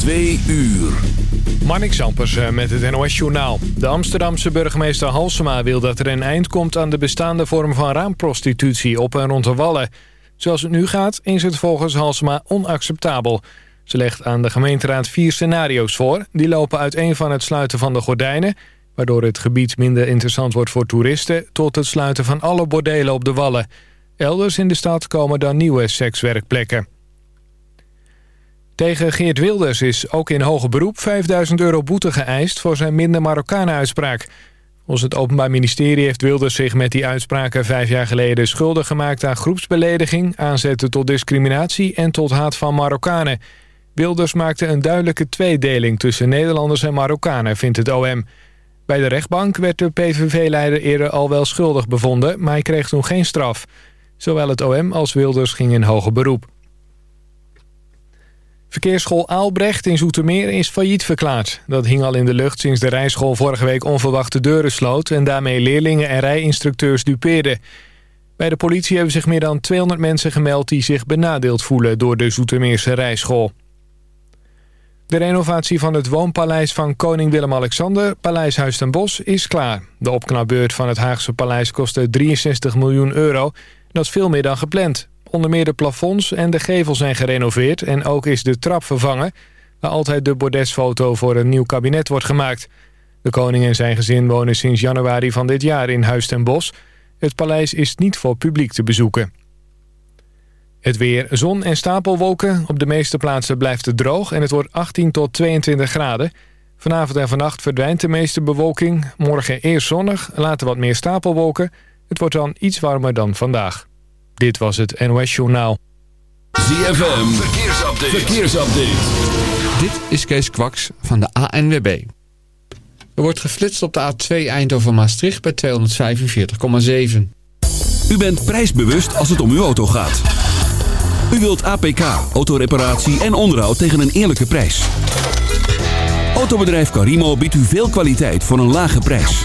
Twee uur. Marnik Sampers eh, met het NOS Journaal. De Amsterdamse burgemeester Halsema wil dat er een eind komt... aan de bestaande vorm van raamprostitutie op en rond de Wallen. Zoals het nu gaat, is het volgens Halsema onacceptabel. Ze legt aan de gemeenteraad vier scenario's voor. Die lopen uiteen van het sluiten van de gordijnen... waardoor het gebied minder interessant wordt voor toeristen... tot het sluiten van alle bordelen op de Wallen. Elders in de stad komen dan nieuwe sekswerkplekken. Tegen Geert Wilders is ook in hoger beroep 5000 euro boete geëist... voor zijn minder Marokkanen-uitspraak. Volgens het Openbaar Ministerie heeft Wilders zich met die uitspraken... vijf jaar geleden schuldig gemaakt aan groepsbelediging... aanzetten tot discriminatie en tot haat van Marokkanen. Wilders maakte een duidelijke tweedeling tussen Nederlanders en Marokkanen, vindt het OM. Bij de rechtbank werd de PVV-leider eerder al wel schuldig bevonden... maar hij kreeg toen geen straf. Zowel het OM als Wilders gingen in hoger beroep. Verkeersschool Aalbrecht in Zoetermeer is failliet verklaard. Dat hing al in de lucht sinds de rijschool vorige week onverwacht de deuren sloot... en daarmee leerlingen en rijinstructeurs dupeerden. Bij de politie hebben zich meer dan 200 mensen gemeld... die zich benadeeld voelen door de Zoetermeerse rijschool. De renovatie van het woonpaleis van koning Willem-Alexander... Paleis Huis ten Bosch, is klaar. De opknapbeurt van het Haagse paleis kostte 63 miljoen euro. Dat is veel meer dan gepland. Onder meer de plafonds en de gevel zijn gerenoveerd... en ook is de trap vervangen... waar altijd de bordesfoto voor een nieuw kabinet wordt gemaakt. De koning en zijn gezin wonen sinds januari van dit jaar in Huis ten Bosch. Het paleis is niet voor publiek te bezoeken. Het weer, zon en stapelwolken. Op de meeste plaatsen blijft het droog en het wordt 18 tot 22 graden. Vanavond en vannacht verdwijnt de meeste bewolking. Morgen eerst zonnig, later wat meer stapelwolken. Het wordt dan iets warmer dan vandaag. Dit was het NOS Journaal. ZFM, verkeersupdate. verkeersupdate. Dit is Kees Kwaks van de ANWB. Er wordt geflitst op de A2 Eindhoven-Maastricht bij 245,7. U bent prijsbewust als het om uw auto gaat. U wilt APK, autoreparatie en onderhoud tegen een eerlijke prijs. Autobedrijf Carimo biedt u veel kwaliteit voor een lage prijs.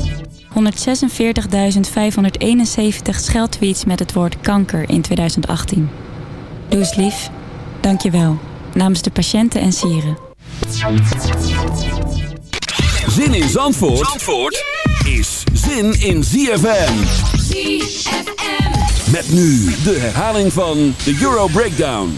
146.571 scheldtweets met het woord kanker in 2018. Doe eens lief. Dank je wel. Namens de patiënten en sieren. Zin in Zandvoort, Zandvoort is zin in ZFM. ZFM. Met nu de herhaling van de Euro Breakdown.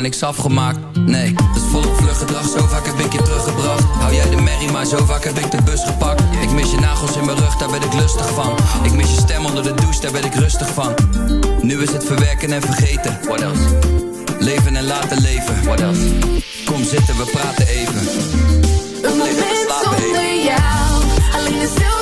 maar niks afgemaakt. Nee, dus volop vlug gedrag, zo vaak heb ik je teruggebracht. Hou jij de merrie, maar zo vaak heb ik de bus gepakt. Ik mis je nagels in mijn rug, daar ben ik lustig van. Ik mis je stem onder de douche, daar ben ik rustig van. Nu is het verwerken en vergeten. What else? Leven en laten leven. What else? Kom zitten, we praten even. Een moment zonder jou, alleen de stil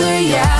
Yeah.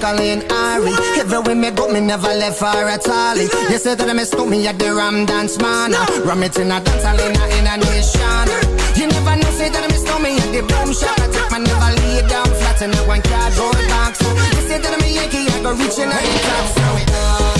Colleen Ari. Everywhere me go, me never left for a tally. You say that I miss me at the Ram Dance Man. Ram it in a dance, in a nation. You never know, say that I miss me at the Boom Shop. I take my never lay down flat in a one cardboard box. You say that I'm a Yankee, I go reaching out the top. So it.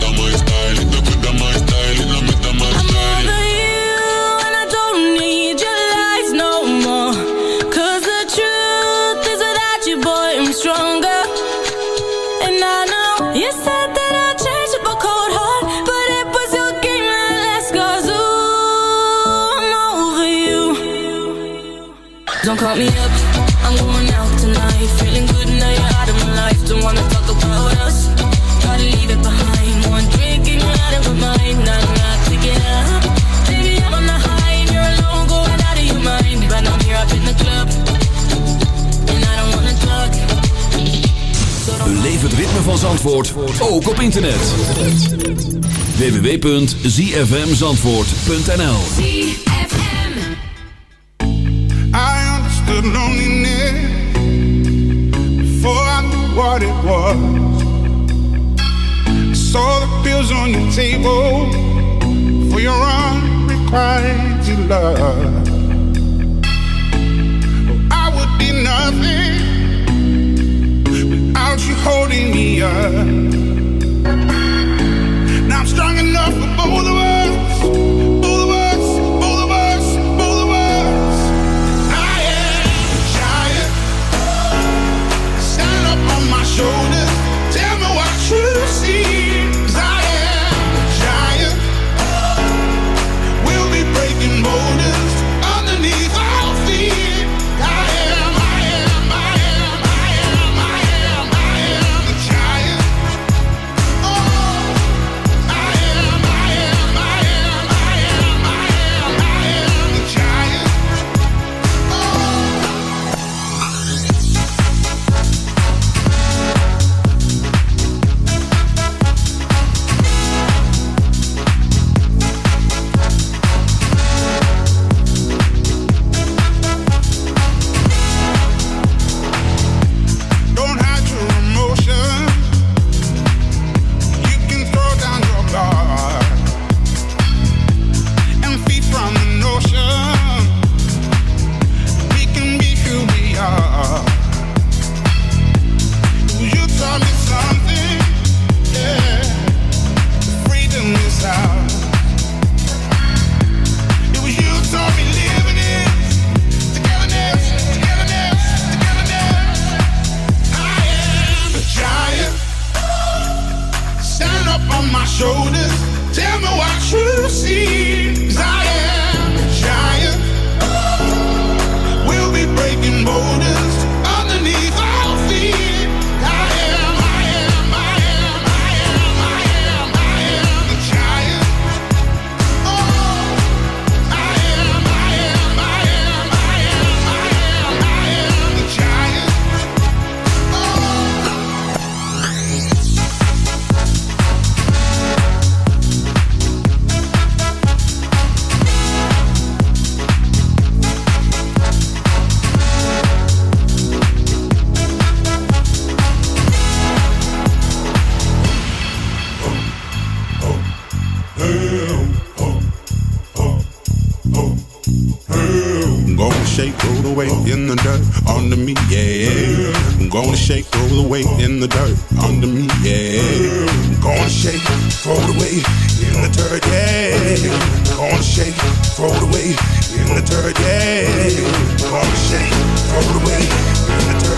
Call me up, I'm going out tonight. Feeling good now you're out of my life. Don't wanna talk about us. Gotta leave it behind. One drink and you're out of my mind. Nah, nah, take it up. Baby, I'm on the high and you're alone, going out of your mind. But I'm here up in the club, and I don't wanna talk. Beleef het ritme van Zandvoort, ook op internet. www.zfmzandvoort.nl Understood loneliness before I knew what it was. I saw the pills on your table for your unrequited love. Oh, I would be nothing without you holding me up. In the dirt, yeah. Gonna shake, throw the weight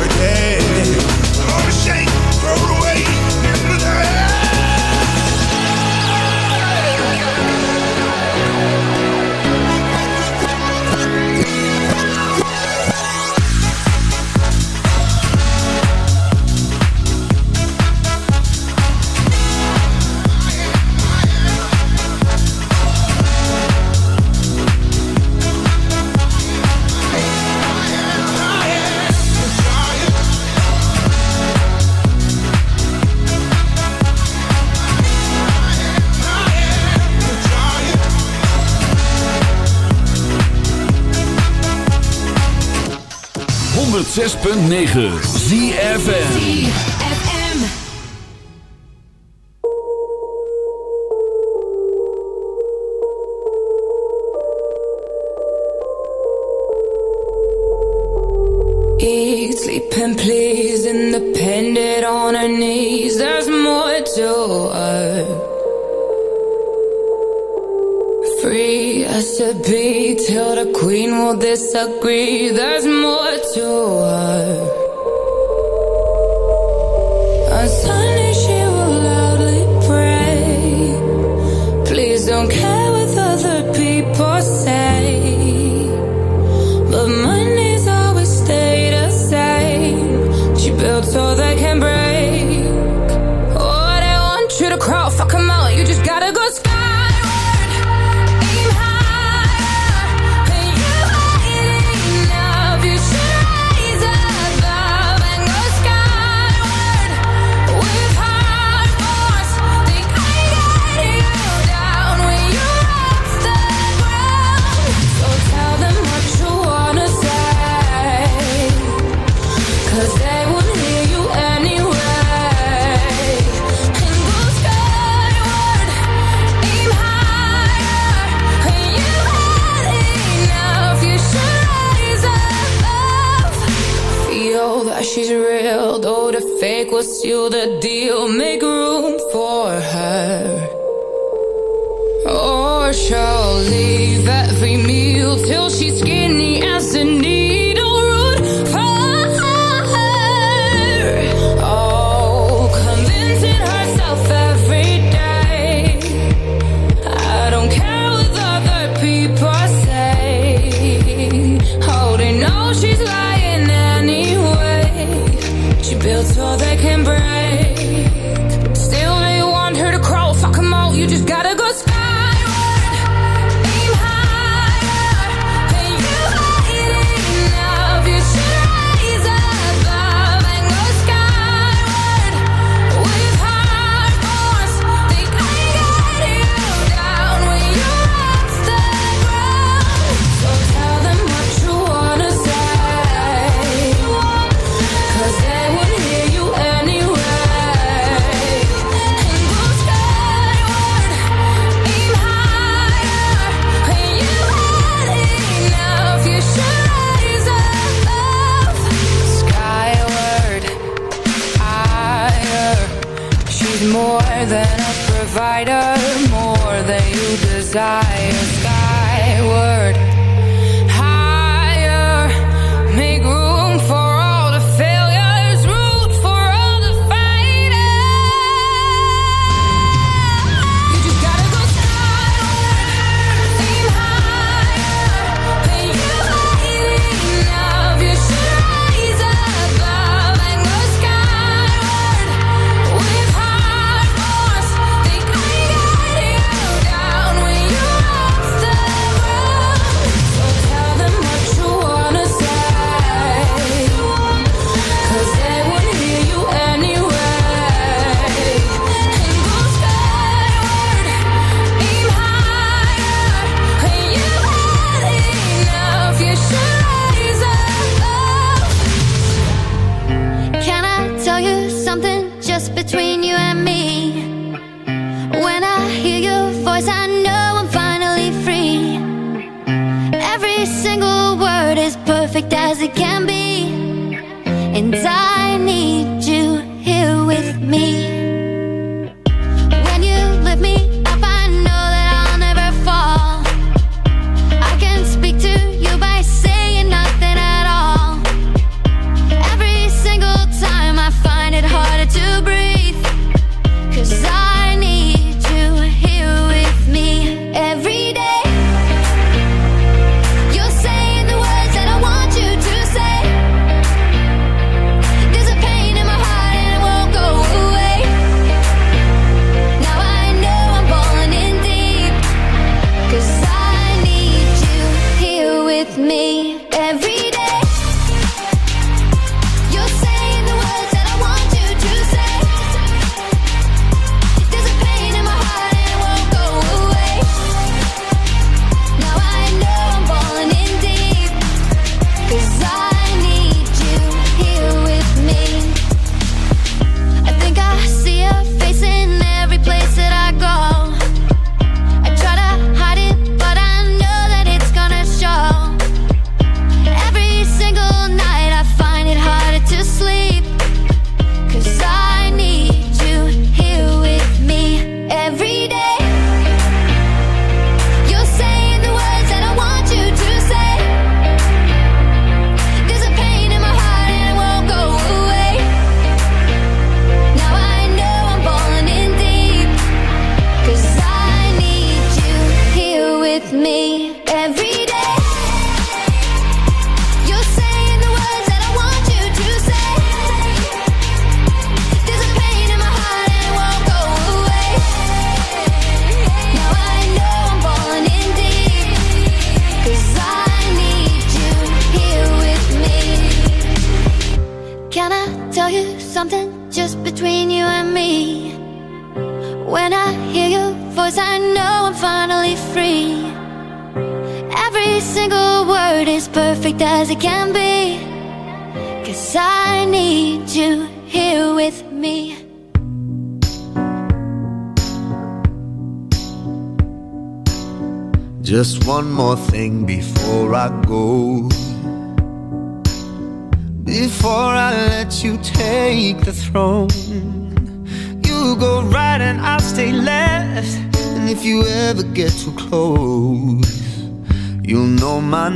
106.9 ZFN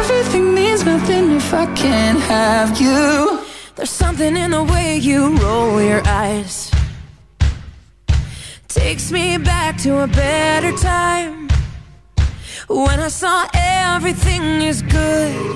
everything means nothing if I can't have you? There's something in the way you roll your eyes. Takes me back to a better time. When I saw everything is good.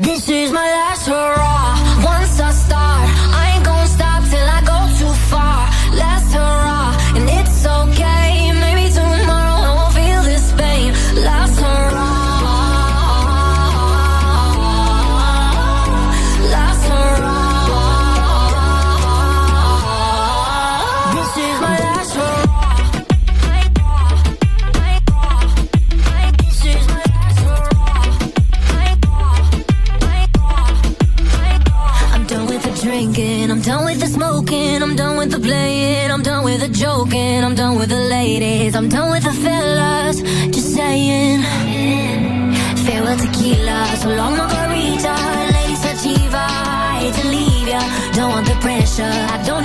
This is my last hurrah. I'm done with the fellas, just saying. Farewell tequila, so long margarita, lady sativa. I hate to leave ya, don't want the pressure. I don't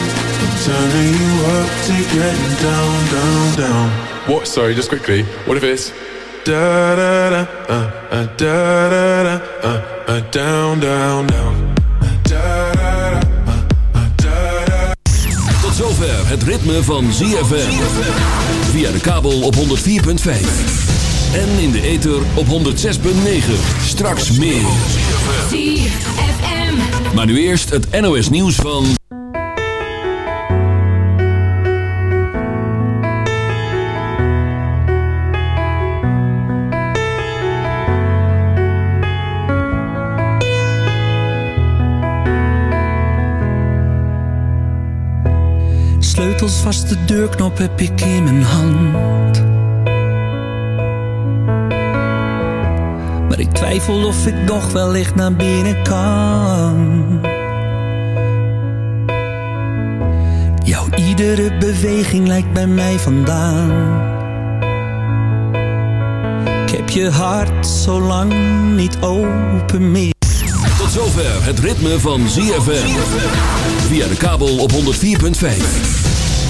Turning you up to getting down, down, down. What? Sorry, just quickly. What if it's Da da da, uh, uh, da da da, uh, uh, down, down, down. Tot zover het ritme van ZFM. Via de kabel op 104.5. En in de ether op 106.9. Straks meer. ZFM. Maar nu eerst het NOS nieuws van... Sleutels vast, de deurknop heb ik in mijn hand. Maar ik twijfel of ik nog wellicht naar binnen kan. Jouw iedere beweging lijkt bij mij vandaan. Ik heb je hart zo lang niet open meer. Tot zover het ritme van ZFM. Via de kabel op 104.5.